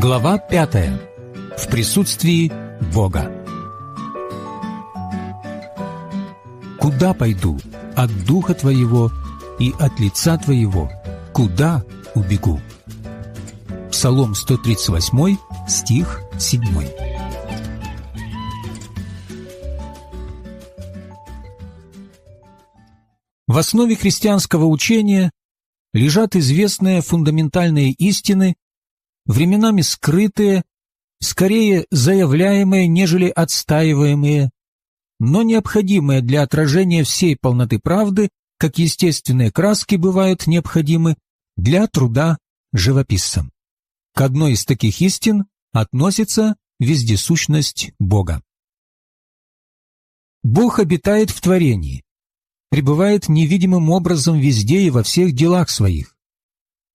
Глава пятая. В присутствии Бога. Куда пойду от Духа Твоего и от лица Твоего? Куда убегу? Псалом 138, стих 7. В основе христианского учения лежат известные фундаментальные истины, временами скрытые, скорее заявляемые, нежели отстаиваемые, но необходимые для отражения всей полноты правды, как естественные краски бывают необходимы для труда живописцам. К одной из таких истин относится вездесущность Бога. Бог обитает в творении, пребывает невидимым образом везде и во всех делах своих.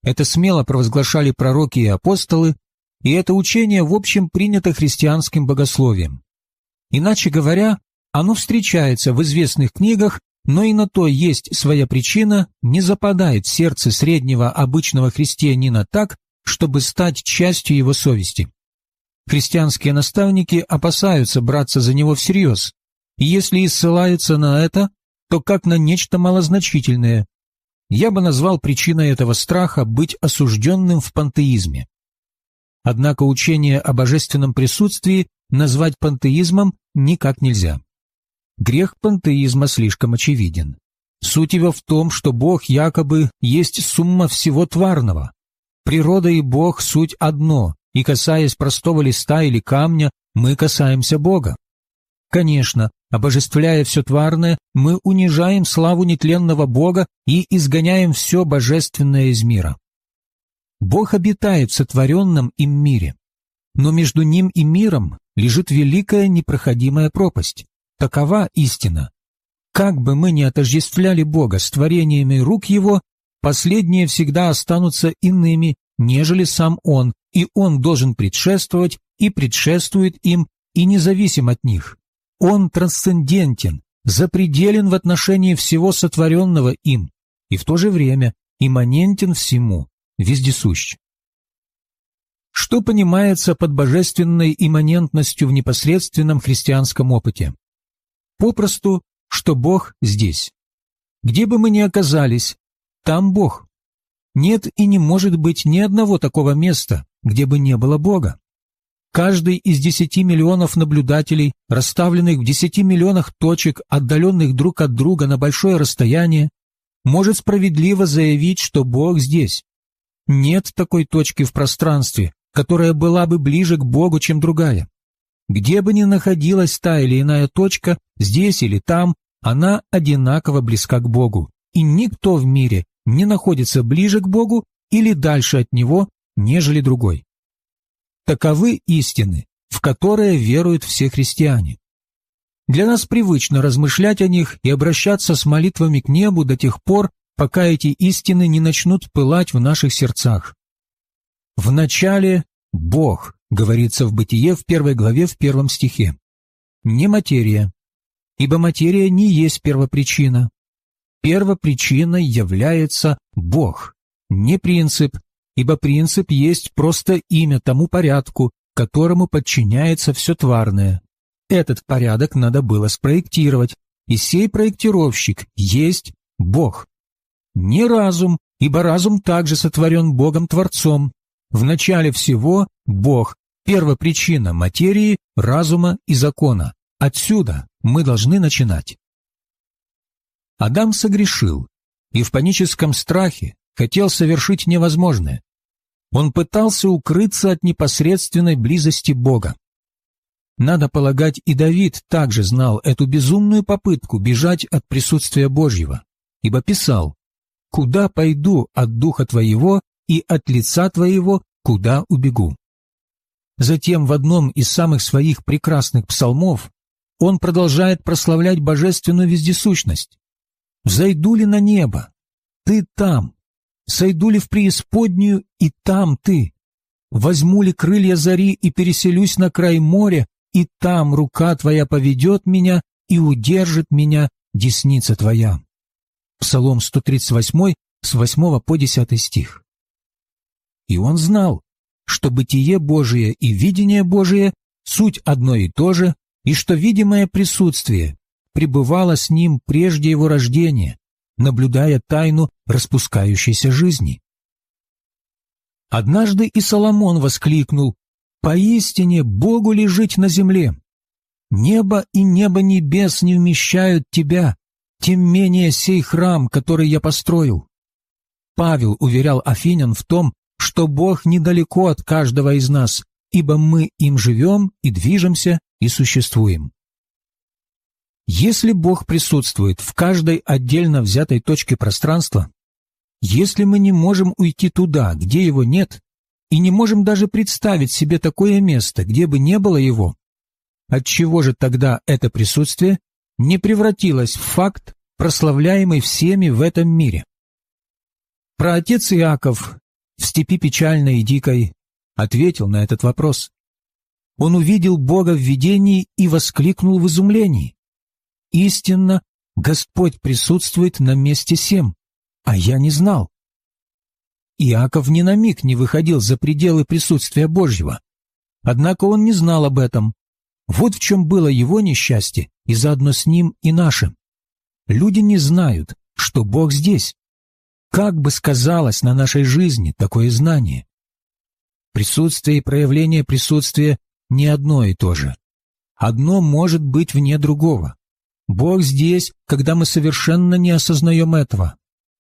Это смело провозглашали пророки и апостолы, и это учение в общем принято христианским богословием. Иначе говоря, оно встречается в известных книгах, но и на то есть своя причина, не западает в сердце среднего обычного христианина так, чтобы стать частью его совести. Христианские наставники опасаются браться за него всерьез, и если и ссылаются на это, то как на нечто малозначительное. Я бы назвал причиной этого страха быть осужденным в пантеизме. Однако учение о божественном присутствии назвать пантеизмом никак нельзя. Грех пантеизма слишком очевиден. Суть его в том, что Бог якобы есть сумма всего тварного. Природа и Бог – суть одно, и касаясь простого листа или камня, мы касаемся Бога. Конечно, обожествляя все тварное, мы унижаем славу нетленного Бога и изгоняем все божественное из мира. Бог обитает в сотворенном им мире, но между ним и миром лежит великая непроходимая пропасть. Такова истина. Как бы мы ни отождествляли Бога с творениями рук Его, последние всегда останутся иными, нежели сам Он, и Он должен предшествовать и предшествует им, и независим от них. Он трансцендентен, запределен в отношении всего сотворенного им, и в то же время имманентен всему, вездесущ. Что понимается под божественной имманентностью в непосредственном христианском опыте? Попросту, что Бог здесь. Где бы мы ни оказались, там Бог. Нет и не может быть ни одного такого места, где бы не было Бога. Каждый из десяти миллионов наблюдателей, расставленных в десяти миллионах точек, отдаленных друг от друга на большое расстояние, может справедливо заявить, что Бог здесь. Нет такой точки в пространстве, которая была бы ближе к Богу, чем другая. Где бы ни находилась та или иная точка, здесь или там, она одинаково близка к Богу, и никто в мире не находится ближе к Богу или дальше от Него, нежели другой. Таковы истины, в которые веруют все христиане. Для нас привычно размышлять о них и обращаться с молитвами к небу до тех пор, пока эти истины не начнут пылать в наших сердцах. В начале Бог, говорится в Бытие в первой главе в первом стихе. Не материя, ибо материя не есть первопричина. Первопричиной является Бог, не принцип, ибо принцип есть просто имя тому порядку, которому подчиняется все тварное. Этот порядок надо было спроектировать, и сей проектировщик есть Бог. Не разум, ибо разум также сотворен Богом-творцом. В начале всего Бог, первопричина материи, разума и закона. Отсюда мы должны начинать. Адам согрешил, и в паническом страхе хотел совершить невозможное. Он пытался укрыться от непосредственной близости Бога. Надо полагать, и Давид также знал эту безумную попытку бежать от присутствия Божьего, ибо писал «Куда пойду от Духа Твоего и от лица Твоего, куда убегу?» Затем в одном из самых своих прекрасных псалмов он продолжает прославлять божественную вездесущность. «Взойду ли на небо? Ты там, Сойду ли в преисподнюю, и там ты? Возьму ли крылья зари и переселюсь на край моря, и там рука твоя поведет меня и удержит меня десница твоя. Псалом 138, с 8 по 10 стих. И он знал, что бытие Божие и видение Божие — суть одно и то же, и что видимое присутствие пребывало с ним прежде его рождения, наблюдая тайну распускающейся жизни. Однажды и Соломон воскликнул «Поистине Богу ли жить на земле? Небо и небо небес не вмещают тебя, тем менее сей храм, который я построил». Павел уверял Афинян в том, что Бог недалеко от каждого из нас, ибо мы им живем и движемся и существуем. Если Бог присутствует в каждой отдельно взятой точке пространства, если мы не можем уйти туда, где Его нет, и не можем даже представить себе такое место, где бы не было Его, отчего же тогда это присутствие не превратилось в факт, прославляемый всеми в этом мире? Про отец Иаков в степи печальной и дикой ответил на этот вопрос. Он увидел Бога в видении и воскликнул в изумлении. «Истинно, Господь присутствует на месте сем, а я не знал». Иаков ни на миг не выходил за пределы присутствия Божьего. Однако он не знал об этом. Вот в чем было его несчастье, и заодно с ним и нашим. Люди не знают, что Бог здесь. Как бы сказалось на нашей жизни такое знание? Присутствие и проявление присутствия не одно и то же. Одно может быть вне другого. Бог здесь, когда мы совершенно не осознаем этого.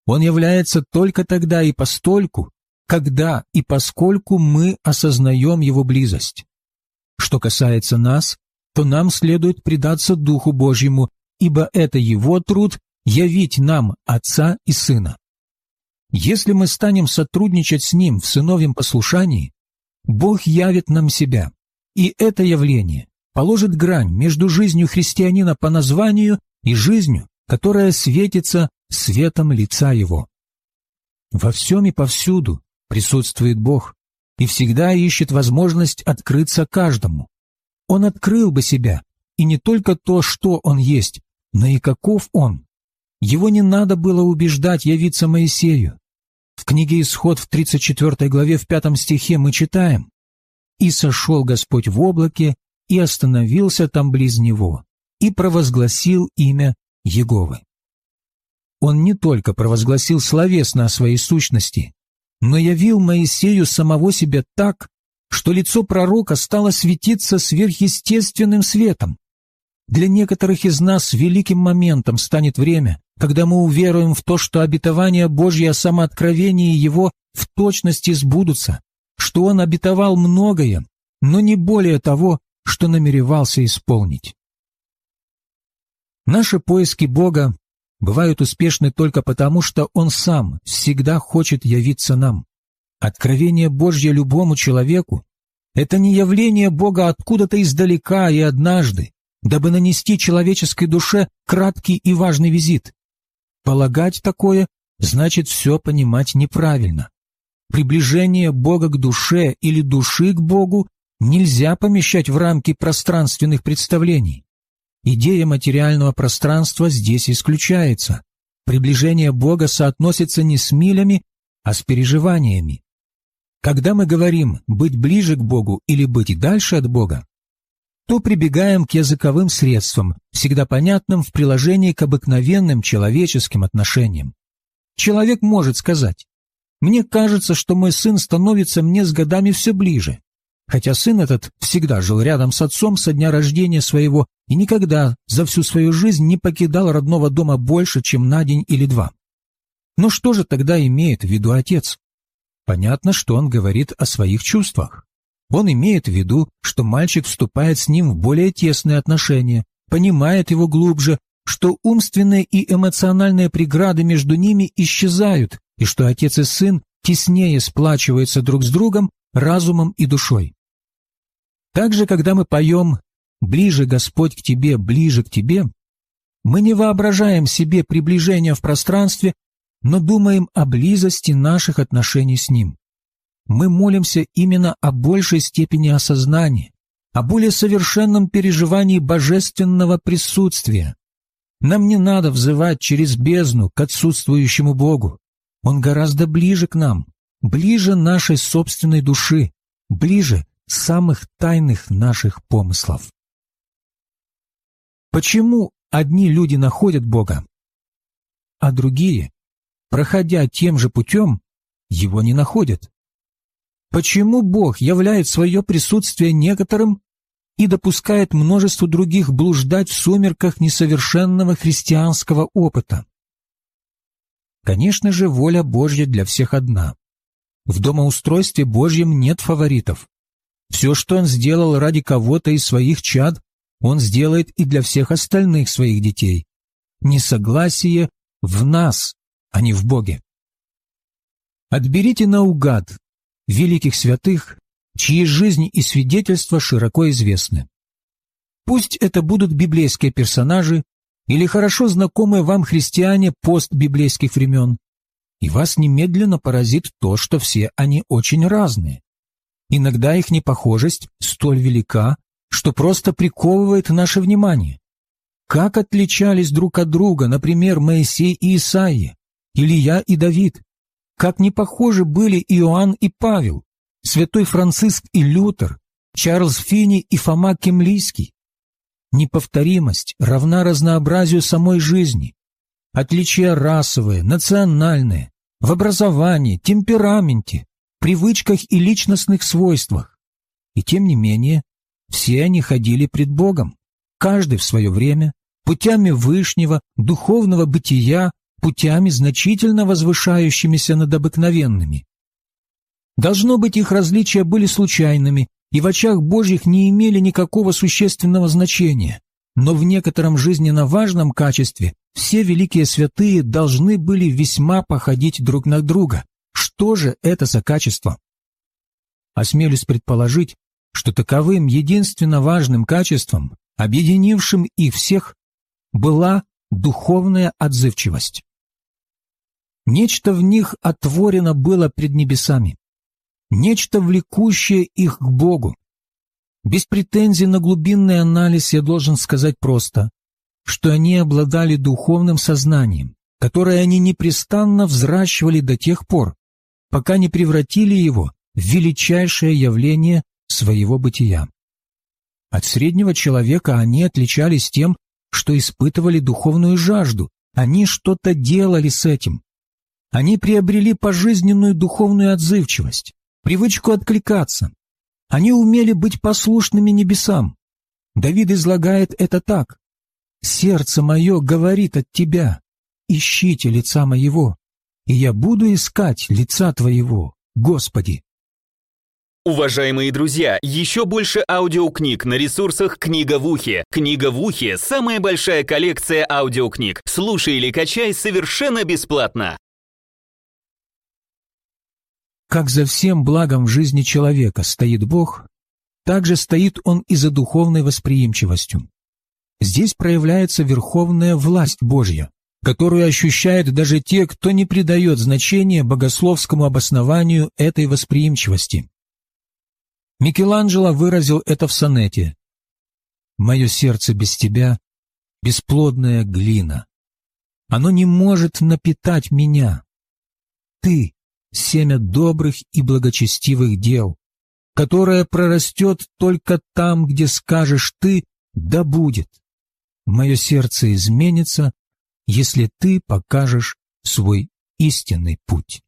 Он является только тогда и постольку, когда и поскольку мы осознаем Его близость. Что касается нас, то нам следует предаться Духу Божьему, ибо это Его труд явить нам Отца и Сына. Если мы станем сотрудничать с Ним в сыновьем послушании, Бог явит нам себя, и это явление положит грань между жизнью христианина по названию и жизнью, которая светится светом лица его. Во всем и повсюду присутствует Бог и всегда ищет возможность открыться каждому. Он открыл бы себя, и не только то, что он есть, но и каков он. Его не надо было убеждать явиться Моисею. В книге «Исход» в 34 главе в 5 стихе мы читаем «И сошел Господь в облаке, и остановился там близ него, и провозгласил имя Еговы». Он не только провозгласил словесно о своей сущности, но явил Моисею самого себя так, что лицо пророка стало светиться сверхъестественным светом. Для некоторых из нас великим моментом станет время, когда мы уверуем в то, что обетования Божьи о самооткровении Его в точности сбудутся, что Он обетовал многое, но не более того, что намеревался исполнить. Наши поиски Бога бывают успешны только потому, что Он сам всегда хочет явиться нам. Откровение Божье любому человеку — это не явление Бога откуда-то издалека и однажды, дабы нанести человеческой душе краткий и важный визит. Полагать такое значит все понимать неправильно. Приближение Бога к душе или души к Богу нельзя помещать в рамки пространственных представлений. Идея материального пространства здесь исключается. Приближение Бога соотносится не с милями, а с переживаниями. Когда мы говорим «быть ближе к Богу» или «быть дальше от Бога», то прибегаем к языковым средствам, всегда понятным в приложении к обыкновенным человеческим отношениям. Человек может сказать, «Мне кажется, что мой сын становится мне с годами все ближе», хотя сын этот всегда жил рядом с отцом со дня рождения своего и никогда за всю свою жизнь не покидал родного дома больше, чем на день или два. Но что же тогда имеет в виду отец? Понятно, что он говорит о своих чувствах. Он имеет в виду, что мальчик вступает с ним в более тесные отношения, понимает его глубже, что умственные и эмоциональные преграды между ними исчезают, и что отец и сын теснее сплачиваются друг с другом разумом и душой. Также, когда мы поем «Ближе, Господь, к Тебе, ближе к Тебе», мы не воображаем себе приближение в пространстве, но думаем о близости наших отношений с Ним мы молимся именно о большей степени осознания, о более совершенном переживании божественного присутствия. Нам не надо взывать через бездну к отсутствующему Богу. Он гораздо ближе к нам, ближе нашей собственной души, ближе самых тайных наших помыслов. Почему одни люди находят Бога, а другие, проходя тем же путем, его не находят? Почему Бог являет свое присутствие некоторым и допускает множество других блуждать в сумерках несовершенного христианского опыта? Конечно же, воля Божья для всех одна. В домоустройстве Божьем нет фаворитов. Все, что Он сделал ради кого-то из своих чад, Он сделает и для всех остальных своих детей. Несогласие в нас, а не в Боге. Отберите наугад великих святых, чьи жизни и свидетельства широко известны. Пусть это будут библейские персонажи или хорошо знакомые вам христиане постбиблейских времен, и вас немедленно поразит то, что все они очень разные. Иногда их непохожесть столь велика, что просто приковывает наше внимание. Как отличались друг от друга, например, Моисей и Исаия, Илья и Давид, как не похожи были Иоанн и Павел, святой Франциск и Лютер, Чарльз Фини и Фома Кемлийский. Неповторимость равна разнообразию самой жизни. Отличия расовые, национальные, в образовании, темпераменте, привычках и личностных свойствах. И тем не менее, все они ходили пред Богом, каждый в свое время, путями вышнего, духовного бытия, путями, значительно возвышающимися над обыкновенными. Должно быть, их различия были случайными и в очах Божьих не имели никакого существенного значения, но в некотором жизненно важном качестве все великие святые должны были весьма походить друг на друга. Что же это за качество? Осмелюсь предположить, что таковым единственно важным качеством, объединившим их всех, была духовная отзывчивость. Нечто в них отворено было пред небесами. Нечто влекущее их к Богу. Без претензий на глубинный анализ я должен сказать просто, что они обладали духовным сознанием, которое они непрестанно взращивали до тех пор, пока не превратили его в величайшее явление своего бытия. От среднего человека они отличались тем, что испытывали духовную жажду, они что-то делали с этим, они приобрели пожизненную духовную отзывчивость, привычку откликаться. Они умели быть послушными небесам. Давид излагает это так. «Сердце мое говорит от тебя, ищите лица моего, и я буду искать лица твоего, Господи». Уважаемые друзья, еще больше аудиокниг на ресурсах «Книга в ухе». «Книга в ухе» — самая большая коллекция аудиокниг. Слушай или качай совершенно бесплатно. Как за всем благом в жизни человека стоит Бог, так же стоит Он и за духовной восприимчивостью. Здесь проявляется верховная власть Божья, которую ощущают даже те, кто не придает значения богословскому обоснованию этой восприимчивости. Микеланджело выразил это в сонете. «Мое сердце без тебя — бесплодная глина. Оно не может напитать меня. Ты семя добрых и благочестивых дел, которое прорастет только там, где скажешь ты «да будет». Мое сердце изменится, если ты покажешь свой истинный путь.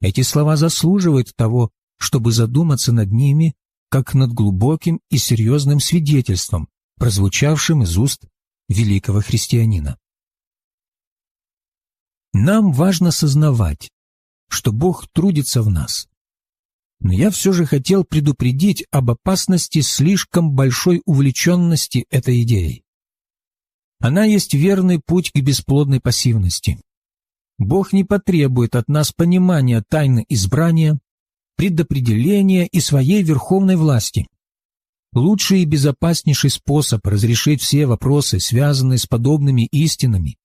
Эти слова заслуживают того, чтобы задуматься над ними, как над глубоким и серьезным свидетельством, прозвучавшим из уст великого христианина. Нам важно сознавать, что Бог трудится в нас. Но я все же хотел предупредить об опасности слишком большой увлеченности этой идеей. Она есть верный путь к бесплодной пассивности. Бог не потребует от нас понимания тайны избрания, предопределения и своей верховной власти. Лучший и безопаснейший способ разрешить все вопросы, связанные с подобными истинами,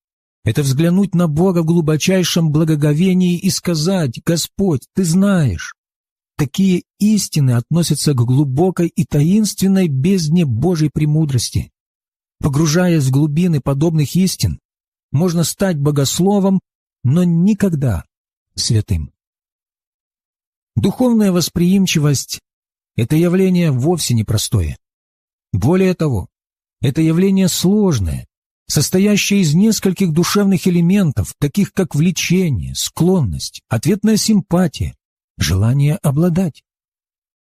это взглянуть на Бога в глубочайшем благоговении и сказать «Господь, Ты знаешь». Такие истины относятся к глубокой и таинственной бездне Божьей премудрости. Погружаясь в глубины подобных истин, можно стать богословом, но никогда святым. Духовная восприимчивость – это явление вовсе непростое. Более того, это явление сложное, состоящее из нескольких душевных элементов, таких как влечение, склонность, ответная симпатия, желание обладать.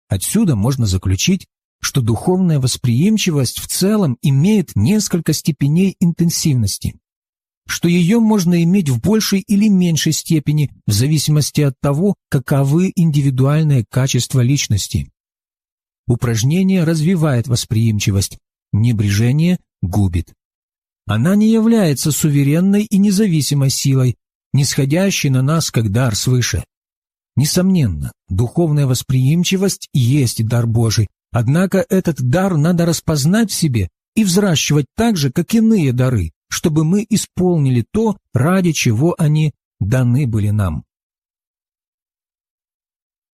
Отсюда можно заключить, что духовная восприимчивость в целом имеет несколько степеней интенсивности, что ее можно иметь в большей или меньшей степени в зависимости от того, каковы индивидуальные качества личности. Упражнение развивает восприимчивость, небрежение губит. Она не является суверенной и независимой силой, нисходящей на нас как дар свыше. Несомненно, духовная восприимчивость есть дар Божий, однако этот дар надо распознать в себе и взращивать так же, как иные дары, чтобы мы исполнили то, ради чего они даны были нам.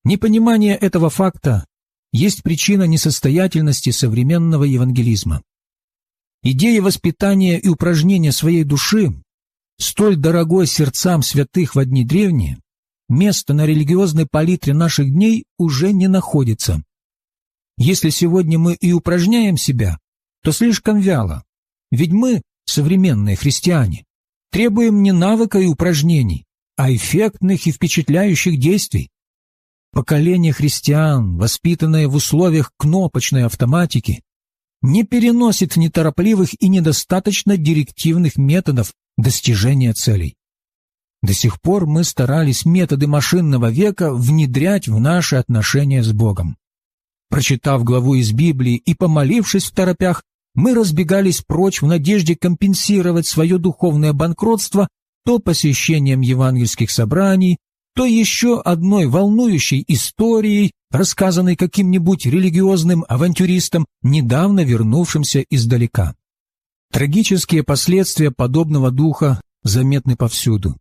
Непонимание этого факта есть причина несостоятельности современного евангелизма. Идея воспитания и упражнения своей души, столь дорогой сердцам святых в одни древние, место на религиозной палитре наших дней уже не находится. Если сегодня мы и упражняем себя, то слишком вяло, ведь мы, современные христиане, требуем не навыка и упражнений, а эффектных и впечатляющих действий. Поколение христиан, воспитанное в условиях кнопочной автоматики, не переносит неторопливых и недостаточно директивных методов достижения целей. До сих пор мы старались методы машинного века внедрять в наши отношения с Богом. Прочитав главу из Библии и помолившись в торопях, мы разбегались прочь в надежде компенсировать свое духовное банкротство то посещением евангельских собраний, то еще одной волнующей историей, рассказанной каким-нибудь религиозным авантюристом, недавно вернувшимся издалека. Трагические последствия подобного духа заметны повсюду.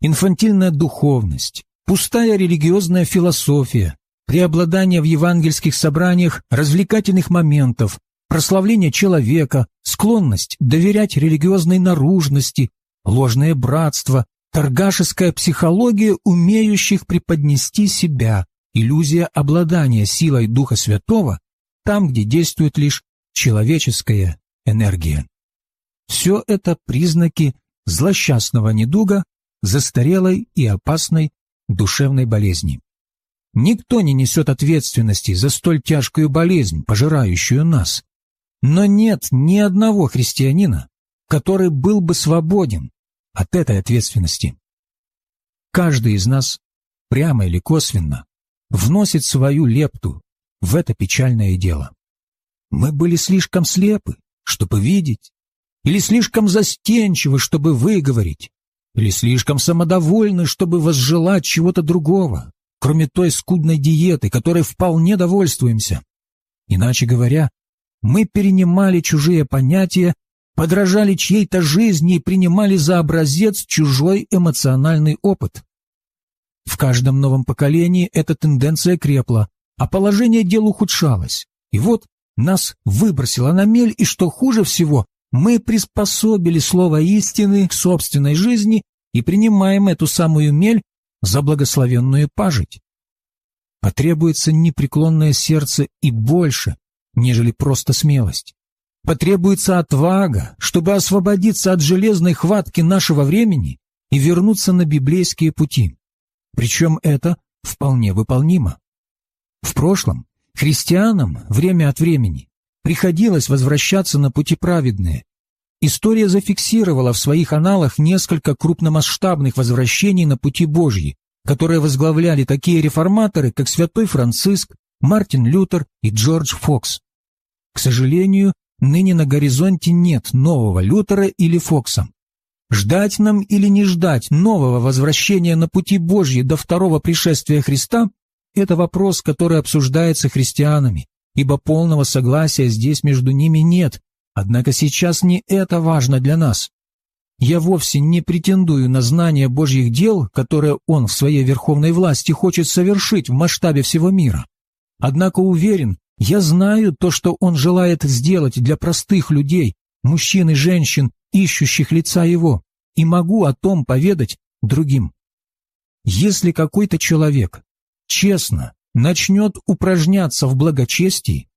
Инфантильная духовность, пустая религиозная философия, преобладание в евангельских собраниях развлекательных моментов, прославление человека, склонность доверять религиозной наружности, ложное братство, Торгашеская психология умеющих преподнести себя, иллюзия обладания силой Духа Святого там, где действует лишь человеческая энергия. Все это признаки злосчастного недуга, застарелой и опасной душевной болезни. Никто не несет ответственности за столь тяжкую болезнь, пожирающую нас. Но нет ни одного христианина, который был бы свободен от этой ответственности. Каждый из нас, прямо или косвенно, вносит свою лепту в это печальное дело. Мы были слишком слепы, чтобы видеть, или слишком застенчивы, чтобы выговорить, или слишком самодовольны, чтобы возжелать чего-то другого, кроме той скудной диеты, которой вполне довольствуемся. Иначе говоря, мы перенимали чужие понятия подражали чьей-то жизни и принимали за образец чужой эмоциональный опыт. В каждом новом поколении эта тенденция крепла, а положение дел ухудшалось. И вот нас выбросило на мель, и что хуже всего, мы приспособили слово истины к собственной жизни и принимаем эту самую мель за благословенную пажить. Потребуется непреклонное сердце и больше, нежели просто смелость. Потребуется отвага, чтобы освободиться от железной хватки нашего времени и вернуться на библейские пути. Причем это вполне выполнимо. В прошлом христианам время от времени приходилось возвращаться на пути праведные. История зафиксировала в своих аналах несколько крупномасштабных возвращений на пути Божьи, которые возглавляли такие реформаторы, как святой Франциск, Мартин Лютер и Джордж Фокс. К сожалению, Ныне на горизонте нет нового Лютера или Фокса. Ждать нам или не ждать нового возвращения на пути Божьи до второго пришествия Христа – это вопрос, который обсуждается христианами, ибо полного согласия здесь между ними нет, однако сейчас не это важно для нас. Я вовсе не претендую на знание Божьих дел, которые Он в своей верховной власти хочет совершить в масштабе всего мира. Однако уверен, я знаю то, что он желает сделать для простых людей, мужчин и женщин, ищущих лица его, и могу о том поведать другим. Если какой-то человек, честно начнет упражняться в благочестии,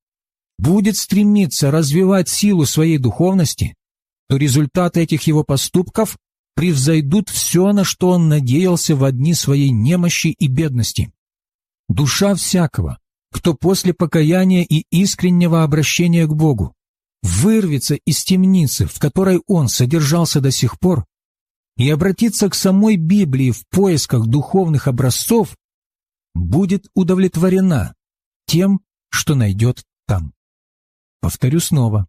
будет стремиться развивать силу своей духовности, то результаты этих его поступков превзойдут все, на что он надеялся в одни своей немощи и бедности. Душа всякого, кто после покаяния и искреннего обращения к Богу вырвется из темницы, в которой он содержался до сих пор, и обратится к самой Библии в поисках духовных образцов, будет удовлетворена тем, что найдет там. Повторю снова.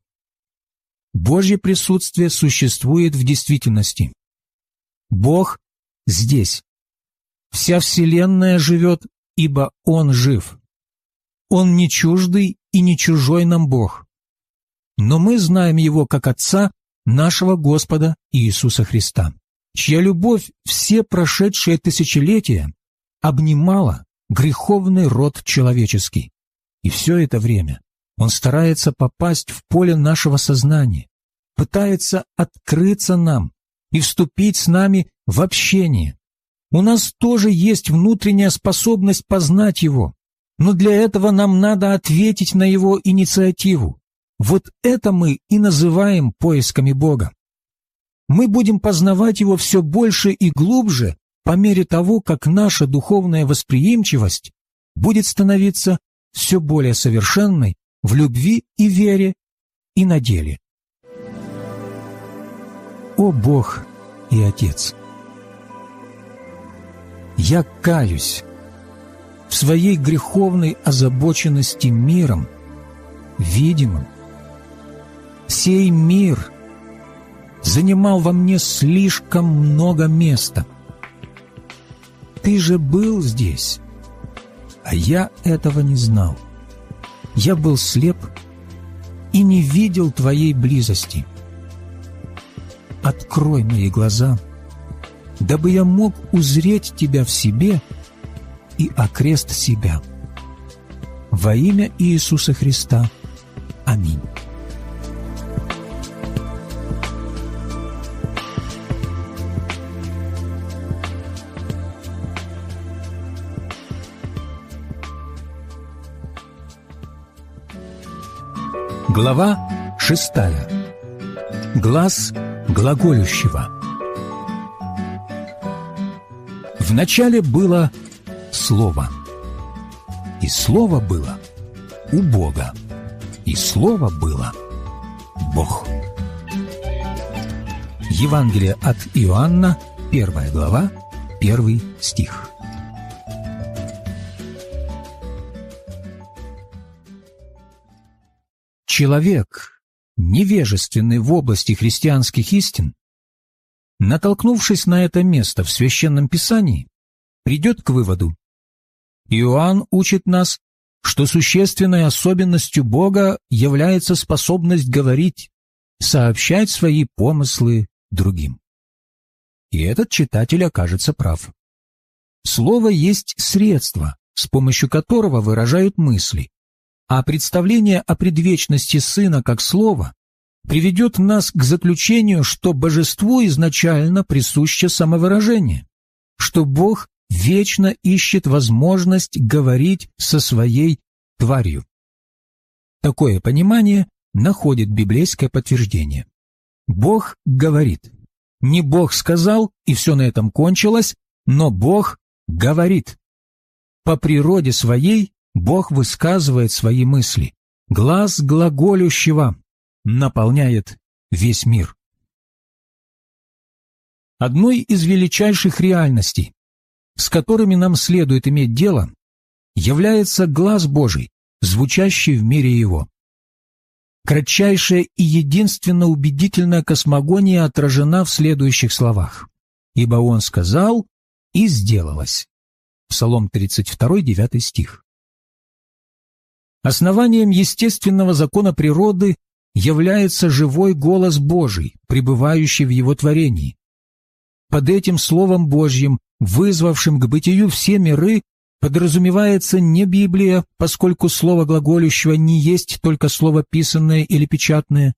Божье присутствие существует в действительности. Бог здесь. Вся Вселенная живет, ибо Он жив. Он не чуждый и не чужой нам Бог. Но мы знаем Его как Отца нашего Господа Иисуса Христа, чья любовь все прошедшие тысячелетия обнимала греховный род человеческий. И все это время он старается попасть в поле нашего сознания, пытается открыться нам и вступить с нами в общение. У нас тоже есть внутренняя способность познать его, но для этого нам надо ответить на его инициативу. Вот это мы и называем поисками Бога. Мы будем познавать его все больше и глубже по мере того, как наша духовная восприимчивость будет становиться все более совершенной в любви и вере и на деле. О Бог и Отец! Я каюсь своей греховной озабоченности миром, видимым. Сей мир занимал во мне слишком много места. Ты же был здесь, а я этого не знал. Я был слеп и не видел Твоей близости. Открой мои глаза, дабы я мог узреть Тебя в себе — и окрест себя. Во имя Иисуса Христа. Аминь. Глава шестая. Глаз глаголющего. Вначале было Слово. И Слово было у Бога, и Слово было Бог. Евангелие от Иоанна, первая глава, первый стих. Человек, невежественный в области христианских истин, натолкнувшись на это место в Священном Писании, придет к выводу, Иоанн учит нас, что существенной особенностью Бога является способность говорить, сообщать свои помыслы другим. И этот читатель окажется прав. Слово есть средство, с помощью которого выражают мысли, а представление о предвечности Сына как Слова приведет нас к заключению, что Божеству изначально присуще самовыражение, что Бог вечно ищет возможность говорить со своей тварью. Такое понимание находит библейское подтверждение. Бог говорит. Не Бог сказал, и все на этом кончилось, но Бог говорит. По природе своей Бог высказывает свои мысли. Глаз глаголющего наполняет весь мир. Одной из величайших реальностей, с которыми нам следует иметь дело, является глаз Божий, звучащий в мире его. Кратчайшая и единственно убедительная космогония отражена в следующих словах. «Ибо Он сказал, и сделалось». Псалом 32, 9 стих. Основанием естественного закона природы является живой голос Божий, пребывающий в его творении. Под этим Словом Божьим вызвавшим к бытию все миры, подразумевается не Библия, поскольку слово глаголющего не есть только слово писанное или печатное,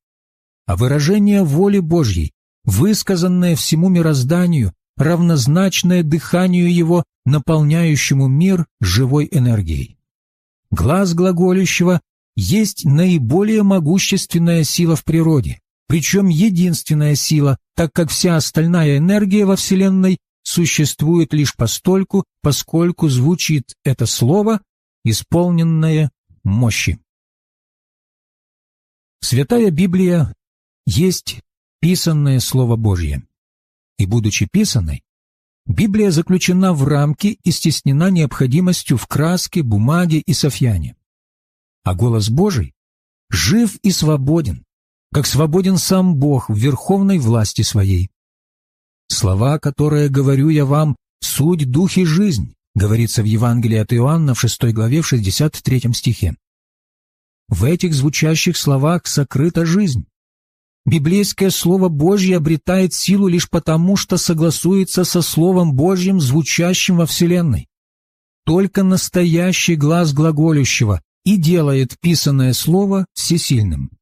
а выражение воли Божьей, высказанное всему мирозданию равнозначное дыханию его, наполняющему мир живой энергией. Глаз глаголющего есть наиболее могущественная сила в природе, причем единственная сила, так как вся остальная энергия во Вселенной существует лишь постольку, поскольку звучит это слово, исполненное мощи. Святая Библия есть писанное Слово Божье. И будучи писанной, Библия заключена в рамки и стеснена необходимостью в краске, бумаге и софьяне. А голос Божий жив и свободен, как свободен сам Бог в верховной власти своей. Слова, которые говорю я вам, суть дух и жизнь, говорится в Евангелии от Иоанна в 6 главе в 63 стихе. В этих звучащих словах сокрыта жизнь. Библейское Слово Божье обретает силу лишь потому, что согласуется со Словом Божьим, звучащим во Вселенной. Только настоящий глаз глаголющего и делает писанное Слово всесильным.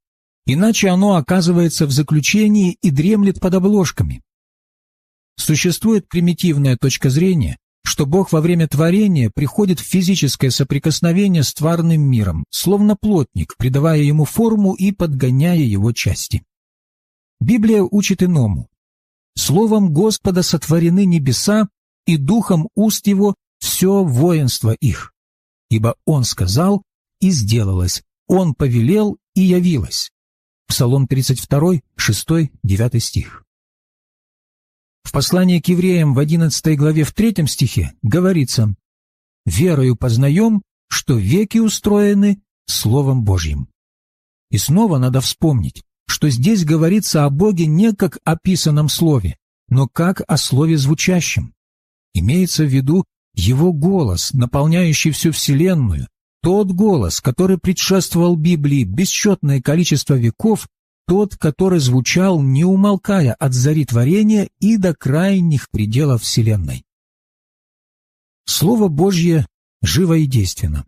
Иначе оно оказывается в заключении и дремлет под обложками. Существует примитивная точка зрения, что Бог во время творения приходит в физическое соприкосновение с тварным миром, словно плотник, придавая ему форму и подгоняя его части. Библия учит иному. Словом Господа сотворены небеса, и духом уст его все воинство их. Ибо Он сказал, и сделалось, Он повелел, и явилось. Псалом 32, 6, 9 стих. В послании к евреям в 11 главе в 3 стихе говорится «Верою познаем, что веки устроены Словом Божьим». И снова надо вспомнить, что здесь говорится о Боге не как о писанном слове, но как о слове звучащем. Имеется в виду Его голос, наполняющий всю Вселенную, тот голос, который предшествовал Библии бесчетное количество веков тот, который звучал, не умолкая от зари творения и до крайних пределов Вселенной. Слово Божье живо и действенно.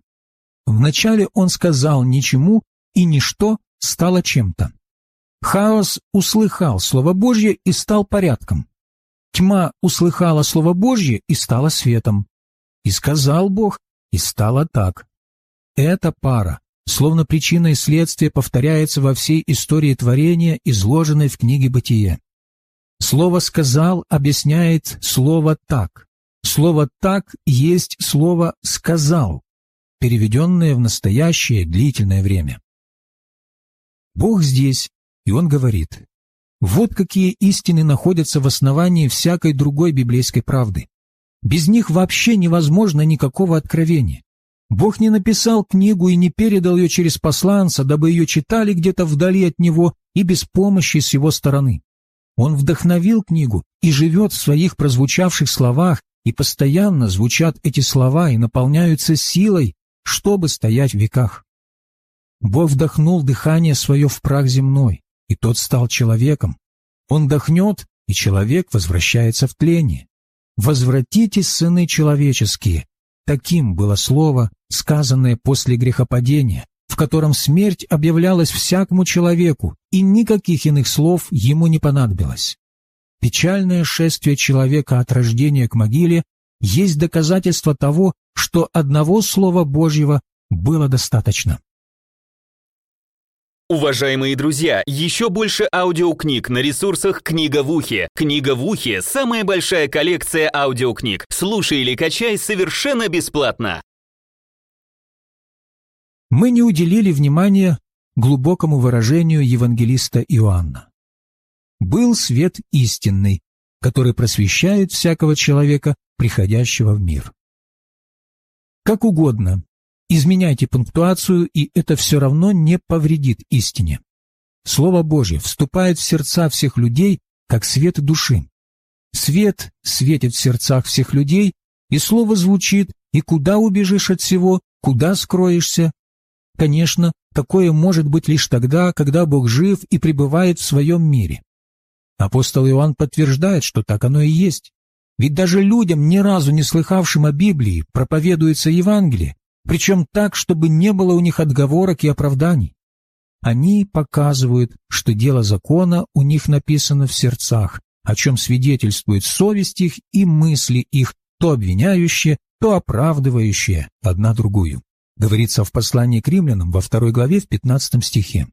Вначале он сказал ничему, и ничто стало чем-то. Хаос услыхал Слово Божье и стал порядком. Тьма услыхала Слово Божье и стала светом. И сказал Бог, и стало так. Эта пара словно причина и следствие повторяется во всей истории творения, изложенной в книге «Бытие». Слово «сказал» объясняет слово «так». Слово «так» есть слово «сказал», переведенное в настоящее длительное время. Бог здесь, и Он говорит, вот какие истины находятся в основании всякой другой библейской правды. Без них вообще невозможно никакого откровения. Бог не написал книгу и не передал ее через посланца, дабы ее читали где-то вдали от него и без помощи с его стороны. Он вдохновил книгу и живет в своих прозвучавших словах, и постоянно звучат эти слова и наполняются силой, чтобы стоять в веках. Бог вдохнул дыхание свое в прах земной, и тот стал человеком. Он дохнет, и человек возвращается в тление. «Возвратитесь, сыны человеческие, Таким было слово, сказанное после грехопадения, в котором смерть объявлялась всякому человеку, и никаких иных слов ему не понадобилось. Печальное шествие человека от рождения к могиле есть доказательство того, что одного Слова Божьего было достаточно. Уважаемые друзья, еще больше аудиокниг на ресурсах «Книга в ухе». «Книга в ухе» — самая большая коллекция аудиокниг. Слушай или качай совершенно бесплатно. Мы не уделили внимания глубокому выражению евангелиста Иоанна. «Был свет истинный, который просвещает всякого человека, приходящего в мир». Как угодно, Изменяйте пунктуацию, и это все равно не повредит истине. Слово Божье вступает в сердца всех людей, как свет души. Свет светит в сердцах всех людей, и слово звучит, и куда убежишь от всего, куда скроешься. Конечно, такое может быть лишь тогда, когда Бог жив и пребывает в своем мире. Апостол Иоанн подтверждает, что так оно и есть. Ведь даже людям, ни разу не слыхавшим о Библии, проповедуется Евангелие, причем так, чтобы не было у них отговорок и оправданий. Они показывают, что дело закона у них написано в сердцах, о чем свидетельствует совесть их и мысли их, то обвиняющие, то оправдывающие одна другую. Говорится в послании к римлянам во второй главе в 15 стихе.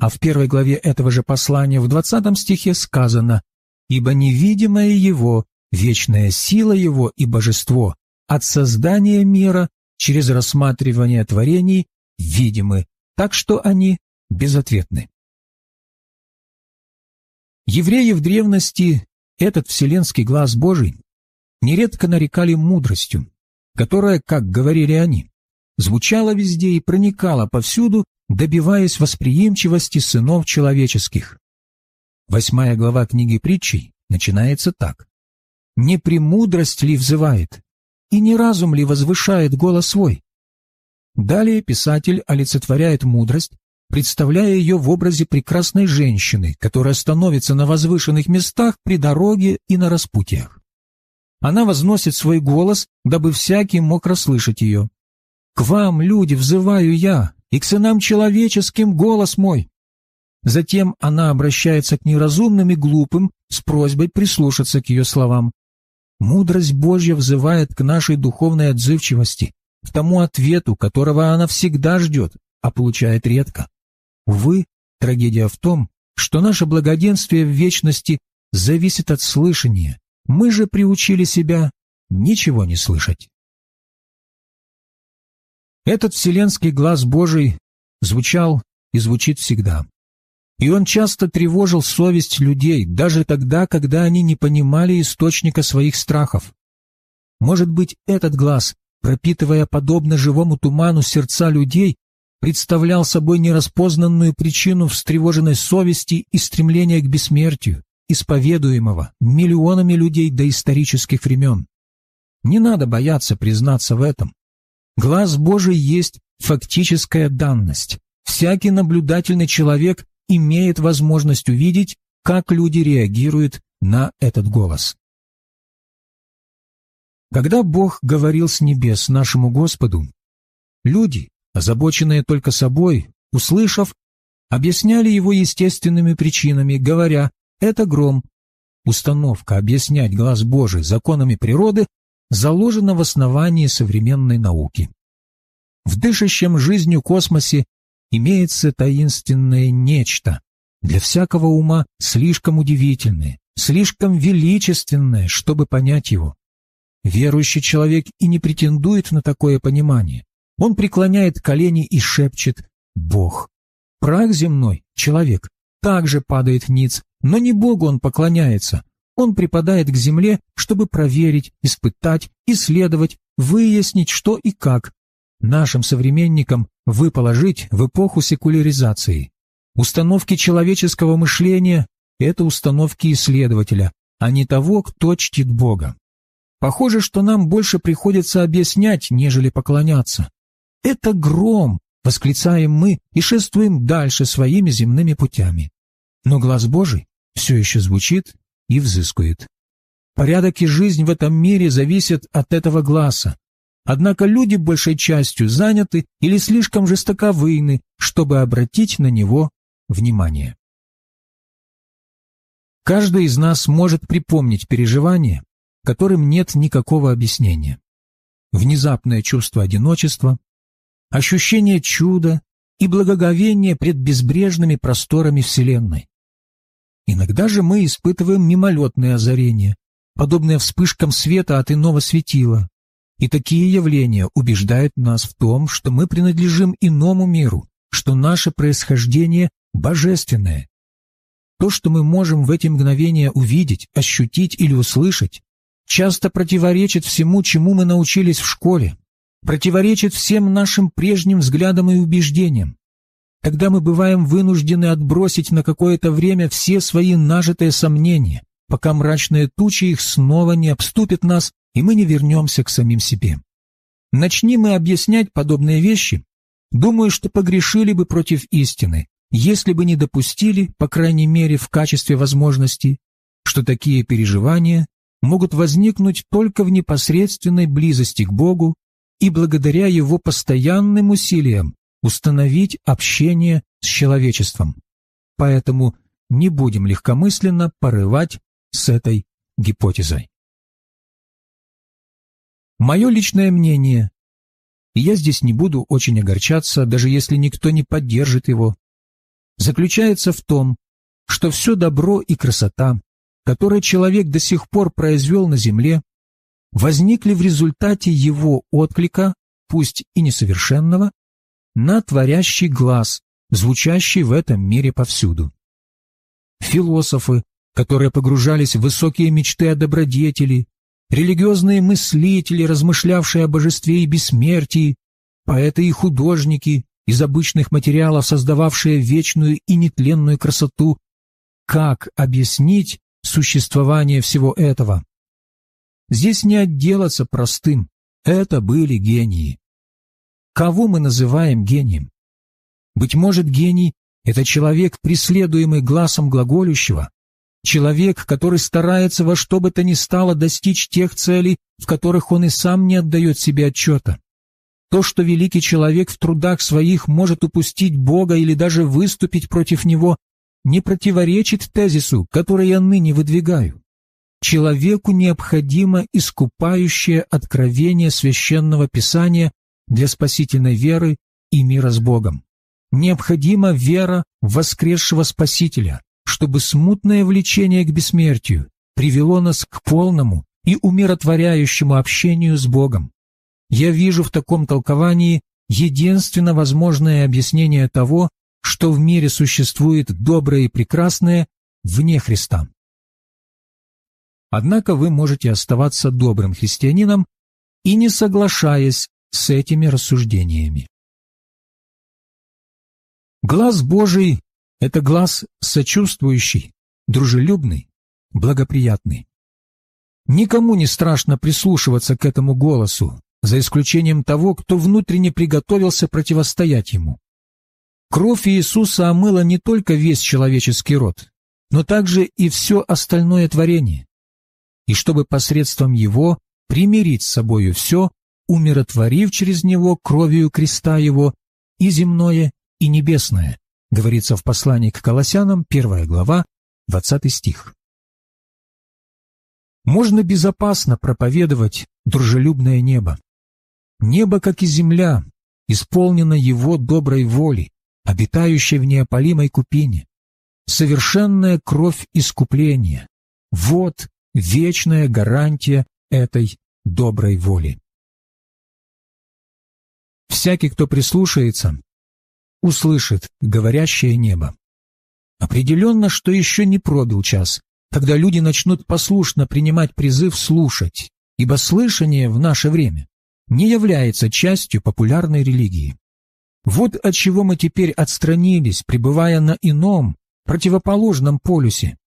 А в первой главе этого же послания в 20 стихе сказано «Ибо невидимое Его, вечная сила Его и божество от создания мира через рассматривание творений видимы, так что они безответны». Евреи в древности этот вселенский глаз Божий нередко нарекали мудростью, которая, как говорили они, звучала везде и проникала повсюду, добиваясь восприимчивости сынов человеческих. Восьмая глава книги притчей начинается так. «Не премудрость ли взывает, и не разум ли возвышает голос свой?» Далее писатель олицетворяет мудрость, представляя ее в образе прекрасной женщины, которая становится на возвышенных местах при дороге и на распутьях. Она возносит свой голос, дабы всякий мог расслышать ее. «К вам, люди, взываю я, и к сынам человеческим голос мой». Затем она обращается к неразумным и глупым с просьбой прислушаться к ее словам. Мудрость Божья взывает к нашей духовной отзывчивости, к тому ответу, которого она всегда ждет, а получает редко. Увы, трагедия в том, что наше благоденствие в вечности зависит от слышания. Мы же приучили себя ничего не слышать. Этот вселенский глаз Божий звучал и звучит всегда. И он часто тревожил совесть людей, даже тогда, когда они не понимали источника своих страхов. Может быть, этот глаз, пропитывая подобно живому туману сердца людей, представлял собой нераспознанную причину встревоженной совести и стремления к бессмертию, исповедуемого миллионами людей до исторических времен. Не надо бояться признаться в этом. Глаз Божий есть фактическая данность. Всякий наблюдательный человек имеет возможность увидеть, как люди реагируют на этот голос. Когда Бог говорил с небес нашему Господу, люди, озабоченные только собой, услышав, объясняли его естественными причинами, говоря «это гром». Установка объяснять глаз Божий законами природы заложена в основании современной науки. В дышащем жизнью космосе имеется таинственное нечто, для всякого ума слишком удивительное, слишком величественное, чтобы понять его. Верующий человек и не претендует на такое понимание. Он преклоняет колени и шепчет «Бог». Прах земной, человек, также падает ниц, но не Богу он поклоняется. Он припадает к земле, чтобы проверить, испытать, исследовать, выяснить, что и как. Нашим современникам выпало жить в эпоху секуляризации. Установки человеческого мышления – это установки исследователя, а не того, кто чтит Бога. Похоже, что нам больше приходится объяснять, нежели поклоняться. «Это гром!» — восклицаем мы и шествуем дальше своими земными путями. Но глаз Божий все еще звучит и взыскует. Порядок и жизнь в этом мире зависят от этого глаза. Однако люди большей частью заняты или слишком жестоковыйны, чтобы обратить на него внимание. Каждый из нас может припомнить переживания, которым нет никакого объяснения. Внезапное чувство одиночества, ощущение чуда и благоговение пред безбрежными просторами Вселенной. Иногда же мы испытываем мимолетное озарение, подобное вспышкам света от иного светила, и такие явления убеждают нас в том, что мы принадлежим иному миру, что наше происхождение божественное. То, что мы можем в эти мгновения увидеть, ощутить или услышать, часто противоречит всему, чему мы научились в школе, противоречит всем нашим прежним взглядам и убеждениям. Тогда мы бываем вынуждены отбросить на какое-то время все свои нажитые сомнения, пока мрачные тучи их снова не обступят нас, и мы не вернемся к самим себе. Начни мы объяснять подобные вещи, думаю, что погрешили бы против истины, если бы не допустили, по крайней мере в качестве возможности, что такие переживания могут возникнуть только в непосредственной близости к Богу и благодаря его постоянным усилиям установить общение с человечеством. Поэтому не будем легкомысленно порывать с этой гипотезой. Мое личное мнение, и я здесь не буду очень огорчаться, даже если никто не поддержит его, заключается в том, что все добро и красота, которые человек до сих пор произвел на земле, возникли в результате его отклика, пусть и несовершенного, на творящий глаз, звучащий в этом мире повсюду. Философы, которые погружались в высокие мечты о добродетели, религиозные мыслители, размышлявшие о божестве и бессмертии, поэты и художники, из обычных материалов создававшие вечную и нетленную красоту. Как объяснить существование всего этого? Здесь не отделаться простым. Это были гении. Кого мы называем гением? Быть может, гений — это человек, преследуемый глазом глаголющего, человек, который старается во что бы то ни стало достичь тех целей, в которых он и сам не отдает себе отчета. То, что великий человек в трудах своих может упустить Бога или даже выступить против Него, не противоречит тезису, который я ныне выдвигаю. Человеку необходимо искупающее откровение священного писания для спасительной веры и мира с Богом. Необходима вера воскресшего Спасителя, чтобы смутное влечение к бессмертию привело нас к полному и умиротворяющему общению с Богом. Я вижу в таком толковании единственно возможное объяснение того, что в мире существует доброе и прекрасное вне Христа. Однако вы можете оставаться добрым христианином и не соглашаясь с этими рассуждениями. Глаз Божий — это глаз сочувствующий, дружелюбный, благоприятный. Никому не страшно прислушиваться к этому голосу, за исключением того, кто внутренне приготовился противостоять ему. Кровь Иисуса омыла не только весь человеческий род, но также и все остальное творение и чтобы посредством его примирить с собою все, умиротворив через него кровью креста его и земное, и небесное, говорится в послании к Колоссянам, 1 глава, 20 стих. Можно безопасно проповедовать дружелюбное небо. Небо, как и земля, исполнено его доброй воли, обитающей в неопалимой купине. Совершенная кровь искупления. Вот вечная гарантия этой доброй воли. Всякий, кто прислушается, услышит говорящее небо. Определенно, что еще не пробил час, когда люди начнут послушно принимать призыв слушать, ибо слышание в наше время не является частью популярной религии. Вот от чего мы теперь отстранились, пребывая на ином, противоположном полюсе,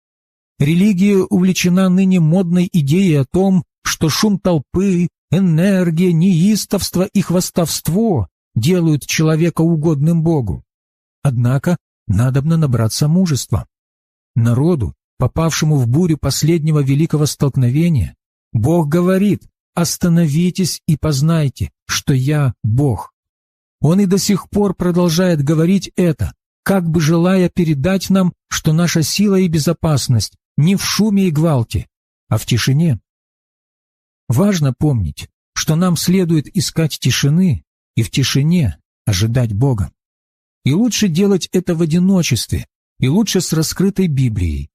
Религия увлечена ныне модной идеей о том, что шум толпы, энергия, неистовство и хвастовство делают человека угодным Богу. Однако надобно набраться мужества. Народу, попавшему в бурю последнего великого столкновения, Бог говорит «Остановитесь и познайте, что я Бог». Он и до сих пор продолжает говорить это, как бы желая передать нам, что наша сила и безопасность не в шуме и гвалте, а в тишине. Важно помнить, что нам следует искать тишины и в тишине ожидать Бога. И лучше делать это в одиночестве, и лучше с раскрытой Библией.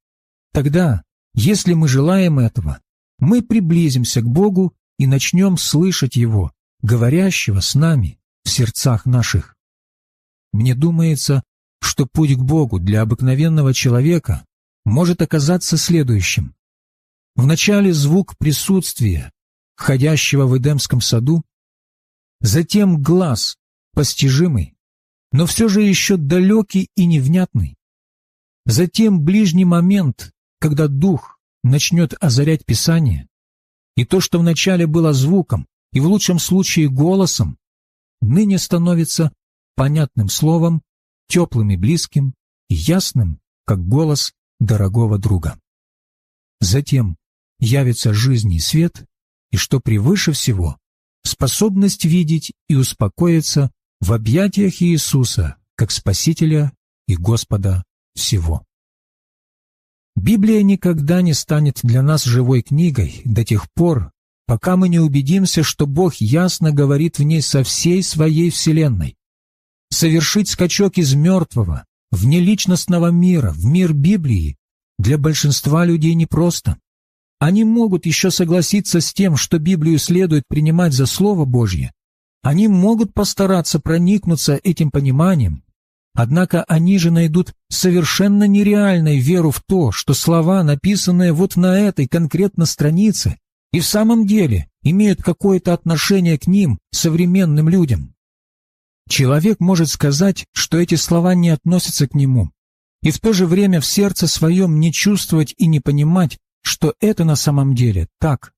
Тогда, если мы желаем этого, мы приблизимся к Богу и начнем слышать Его, говорящего с нами в сердцах наших. Мне думается, что путь к Богу для обыкновенного человека может оказаться следующим. Вначале звук присутствия, ходящего в Эдемском саду, затем глаз, постижимый, но все же еще далекий и невнятный, затем ближний момент, когда дух начнет озарять Писание, и то, что вначале было звуком и в лучшем случае голосом, ныне становится понятным словом, теплым и близким, ясным, как голос дорогого друга. Затем явится жизнь и свет, и что превыше всего, способность видеть и успокоиться в объятиях Иисуса как Спасителя и Господа всего. Библия никогда не станет для нас живой книгой до тех пор, пока мы не убедимся, что Бог ясно говорит в ней со всей своей вселенной. Совершить скачок из мертвого, внеличностного мира, в мир Библии, для большинства людей непросто. Они могут еще согласиться с тем, что Библию следует принимать за Слово Божье. Они могут постараться проникнуться этим пониманием, Однако они же найдут совершенно нереальной веру в то, что слова, написанные вот на этой конкретно странице, и в самом деле имеют какое-то отношение к ним, современным людям. Человек может сказать, что эти слова не относятся к нему, и в то же время в сердце своем не чувствовать и не понимать, что это на самом деле так.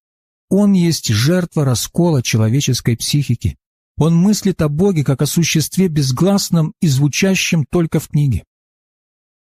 Он есть жертва раскола человеческой психики. Он мыслит о Боге как о существе безгласном и звучащем только в книге.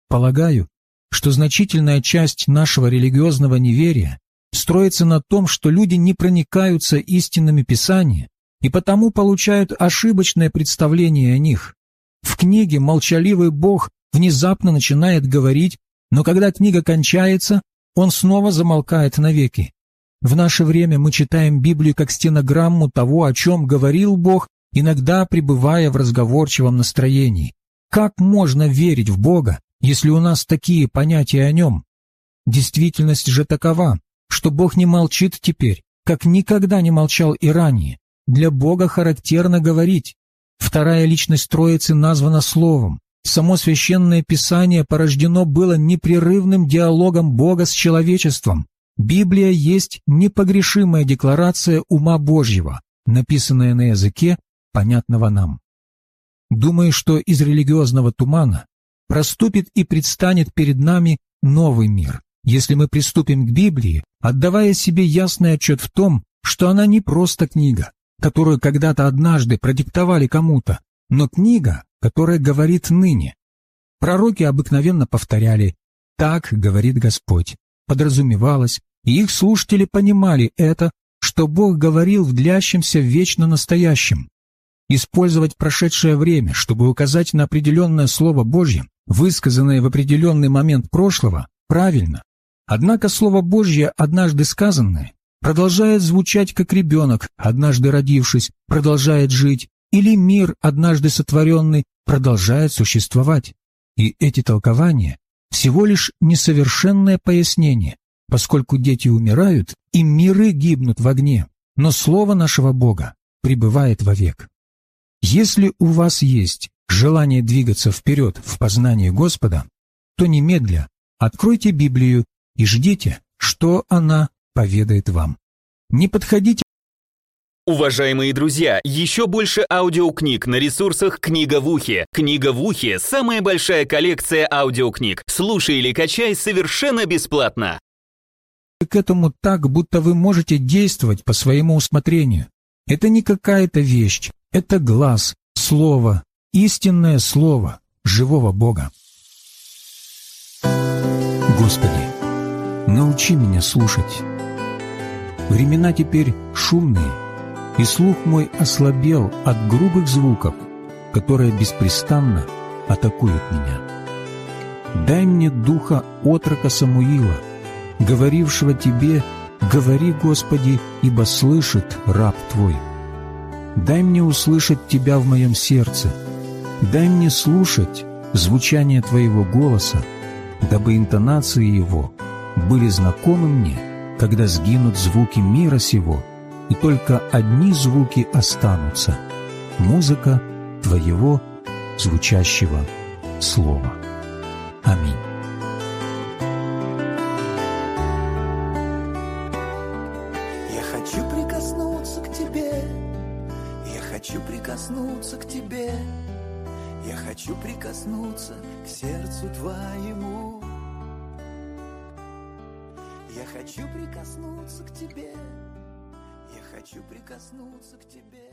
Полагаю, что значительная часть нашего религиозного неверия строится на том, что люди не проникаются истинными Писания и потому получают ошибочное представление о них. В книге молчаливый Бог внезапно начинает говорить, но когда книга кончается, он снова замолкает навеки. В наше время мы читаем Библию как стенограмму того, о чем говорил Бог, иногда пребывая в разговорчивом настроении. Как можно верить в Бога, если у нас такие понятия о Нем? Действительность же такова, что Бог не молчит теперь, как никогда не молчал и ранее. Для Бога характерно говорить. Вторая личность Троицы названа Словом. Само Священное Писание порождено было непрерывным диалогом Бога с человечеством. Библия есть непогрешимая декларация ума Божьего, написанная на языке, понятного нам. Думаю, что из религиозного тумана проступит и предстанет перед нами новый мир, если мы приступим к Библии, отдавая себе ясный отчет в том, что она не просто книга, которую когда-то однажды продиктовали кому-то, но книга, которая говорит ныне. Пророки обыкновенно повторяли «Так говорит Господь», подразумевалось, и их слушатели понимали это, что Бог говорил в длящемся вечно настоящем. Использовать прошедшее время, чтобы указать на определенное Слово Божье, высказанное в определенный момент прошлого, правильно. Однако Слово Божье, однажды сказанное, продолжает звучать как ребенок, однажды родившись, продолжает жить, или мир, однажды сотворенный, продолжает существовать. И эти толкования всего лишь несовершенное пояснение, поскольку дети умирают и миры гибнут в огне, но Слово нашего Бога пребывает вовек. Если у вас есть желание двигаться вперед в познании Господа, то немедля откройте Библию и ждите, что она поведает вам. Не подходите Уважаемые друзья, еще больше аудиокниг на ресурсах «Книга в ухе». «Книга в ухе» — самая большая коллекция аудиокниг. Слушай или качай совершенно бесплатно к этому так, будто вы можете действовать по своему усмотрению. Это не какая-то вещь, это глаз, слово, истинное слово живого Бога. Господи, научи меня слушать. Времена теперь шумные, и слух мой ослабел от грубых звуков, которые беспрестанно атакуют меня. Дай мне духа отрока Самуила — говорившего тебе, говори, Господи, ибо слышит раб Твой. Дай мне услышать Тебя в моем сердце, дай мне слушать звучание Твоего голоса, дабы интонации его были знакомы мне, когда сгинут звуки мира сего, и только одни звуки останутся — музыка Твоего звучащего слова. Аминь. прикоснуться к тебе.